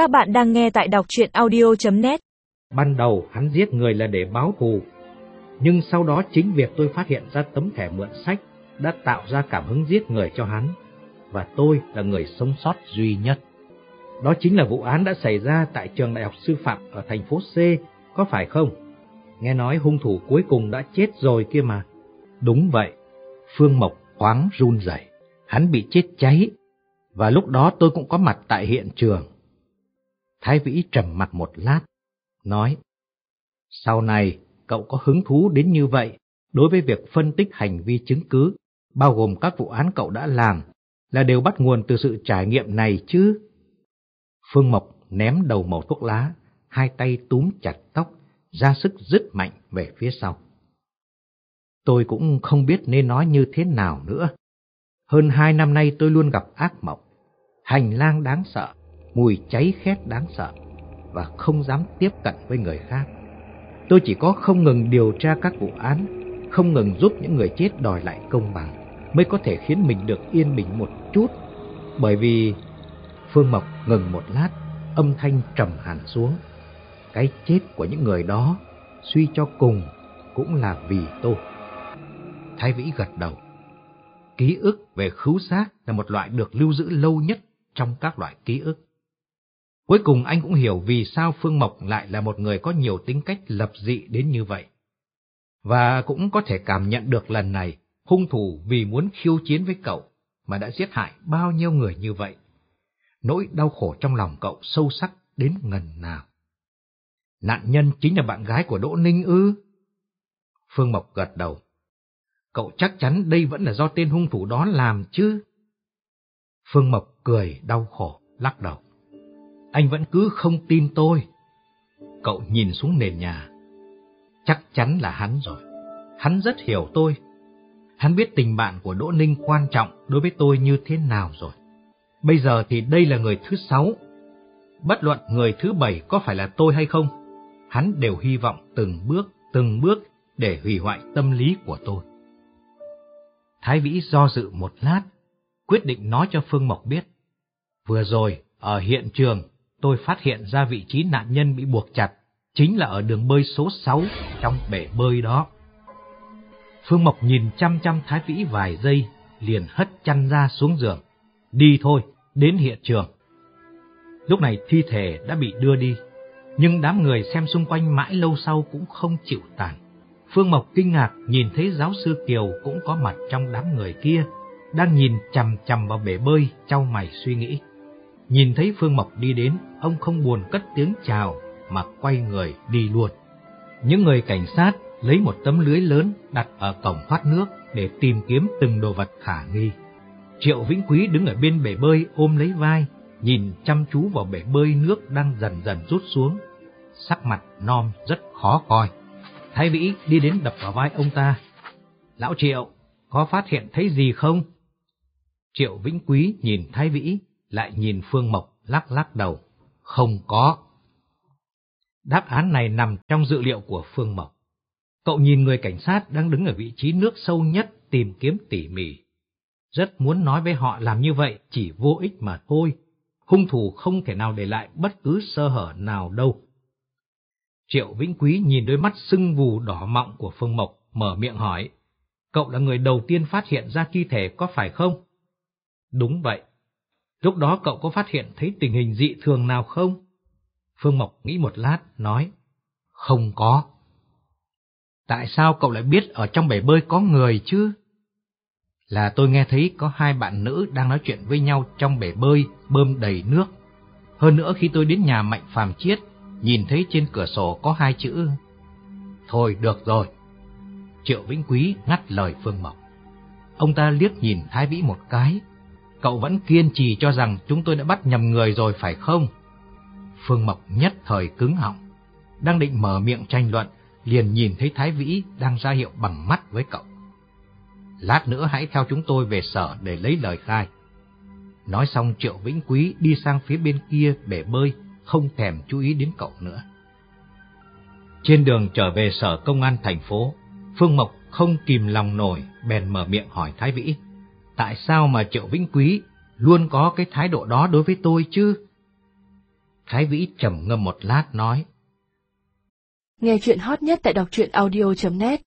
Các bạn đang nghe tại đọc chuyện audio.net Ban đầu hắn giết người là để báo thù, nhưng sau đó chính việc tôi phát hiện ra tấm thẻ mượn sách đã tạo ra cảm hứng giết người cho hắn, và tôi là người sống sót duy nhất. Đó chính là vụ án đã xảy ra tại trường đại học sư phạm ở thành phố C, có phải không? Nghe nói hung thủ cuối cùng đã chết rồi kia mà. Đúng vậy, Phương Mộc khoáng run rẩy, hắn bị chết cháy, và lúc đó tôi cũng có mặt tại hiện trường. Thái Vĩ trầm mặt một lát, nói, sau này cậu có hứng thú đến như vậy đối với việc phân tích hành vi chứng cứ, bao gồm các vụ án cậu đã làm, là đều bắt nguồn từ sự trải nghiệm này chứ? Phương Mộc ném đầu màu thuốc lá, hai tay túm chặt tóc, ra sức dứt mạnh về phía sau. Tôi cũng không biết nên nói như thế nào nữa. Hơn hai năm nay tôi luôn gặp ác mộng, hành lang đáng sợ, mùi cháy khét đáng sợ, và không dám tiếp cận với người khác. Tôi chỉ có không ngừng điều tra các vụ án, không ngừng giúp những người chết đòi lại công bằng, mới có thể khiến mình được yên bình một chút. Bởi vì Phương Mộc ngừng một lát, âm thanh trầm hẳn xuống. Cái chết của những người đó, suy cho cùng, cũng là vì tôi. Thái Vĩ gật đầu. Ký ức về khứu xác là một loại được lưu giữ lâu nhất trong các loại ký ức. Cuối cùng anh cũng hiểu vì sao Phương Mộc lại là một người có nhiều tính cách lập dị đến như vậy. Và cũng có thể cảm nhận được lần này, hung thủ vì muốn khiêu chiến với cậu mà đã giết hại bao nhiêu người như vậy. Nỗi đau khổ trong lòng cậu sâu sắc đến ngần nào. Nạn nhân chính là bạn gái của Đỗ Ninh ư? Phương Mộc gật đầu. Cậu chắc chắn đây vẫn là do tên hung thủ đó làm chứ? Phương Mộc cười đau khổ, lắc đầu. Anh vẫn cứ không tin tôi. Cậu nhìn xuống nền nhà. Chắc chắn là hắn rồi. Hắn rất hiểu tôi. Hắn biết tình bạn của Đỗ Ninh quan trọng đối với tôi như thế nào rồi. Bây giờ thì đây là người thứ sáu. Bất luận người thứ bảy có phải là tôi hay không, hắn đều hy vọng từng bước, từng bước để hủy hoại tâm lý của tôi. Thái Vĩ do dự một lát, quyết định nói cho Phương Mộc biết. Vừa rồi, ở hiện trường, tôi phát hiện ra vị trí nạn nhân bị buộc chặt, chính là ở đường bơi số 6 trong bể bơi đó. Phương Mộc nhìn chăm chăm Thái Vĩ vài giây, liền hất chăn ra xuống giường. Đi thôi, đến hiện trường. Lúc này thi thể đã bị đưa đi, nhưng đám người xem xung quanh mãi lâu sau cũng không chịu tàn. Phương Mộc kinh ngạc nhìn thấy giáo sư Kiều cũng có mặt trong đám người kia, đang nhìn chằm chằm vào bể bơi, trao mày suy nghĩ. Nhìn thấy Phương Mộc đi đến, ông không buồn cất tiếng chào, mà quay người đi luôn. Những người cảnh sát lấy một tấm lưới lớn đặt ở cổng thoát nước để tìm kiếm từng đồ vật khả nghi. Triệu Vĩnh Quý đứng ở bên bể bơi ôm lấy vai, nhìn chăm chú vào bể bơi nước đang dần dần rút xuống. Sắc mặt non rất khó coi. Thái Vĩ đi đến đập vào vai ông ta. Lão Triệu, có phát hiện thấy gì không? Triệu Vĩnh Quý nhìn Thái Vĩ, lại nhìn Phương Mộc lắc lắc đầu. Không có. Đáp án này nằm trong dự liệu của Phương Mộc. Cậu nhìn người cảnh sát đang đứng ở vị trí nước sâu nhất tìm kiếm tỉ mỉ. Rất muốn nói với họ làm như vậy chỉ vô ích mà thôi. Hung thủ không thể nào để lại bất cứ sơ hở nào đâu. Triệu Vĩnh Quý nhìn đôi mắt sưng vù đỏ mọng của Phương Mộc, mở miệng hỏi. Cậu là người đầu tiên phát hiện ra thi thể có phải không? Đúng vậy. Lúc đó cậu có phát hiện thấy tình hình dị thường nào không? Phương Mộc nghĩ một lát, nói. Không có. Tại sao cậu lại biết ở trong bể bơi có người chứ? Là tôi nghe thấy có hai bạn nữ đang nói chuyện với nhau trong bể bơi bơm đầy nước. Hơn nữa khi tôi đến nhà Mạnh Phàm Chiết, nhìn thấy trên cửa sổ có hai chữ. Thôi được rồi. Triệu Vĩnh Quý ngắt lời Phương Mộc. Ông ta liếc nhìn Thái Vĩ một cái. Cậu vẫn kiên trì cho rằng chúng tôi đã bắt nhầm người rồi phải không? Phương Mộc nhất thời cứng họng. Đang định mở miệng tranh luận, liền nhìn thấy Thái Vĩ đang ra hiệu bằng mắt với cậu. Lát nữa hãy theo chúng tôi về sở để lấy lời khai. Nói xong Triệu Vĩnh Quý đi sang phía bên kia bể bơi, không thèm chú ý đến cậu nữa. Trên đường trở về sở công an thành phố, Phương Mộc không kìm lòng nổi, bèn mở miệng hỏi Thái Vĩ tại sao mà Triệu Vĩnh Quý luôn có cái thái độ đó đối với tôi chứ? Thái Vĩ trầm ngâm một lát nói. Nghe chuyện hot nhất tại đọc truyện audio.net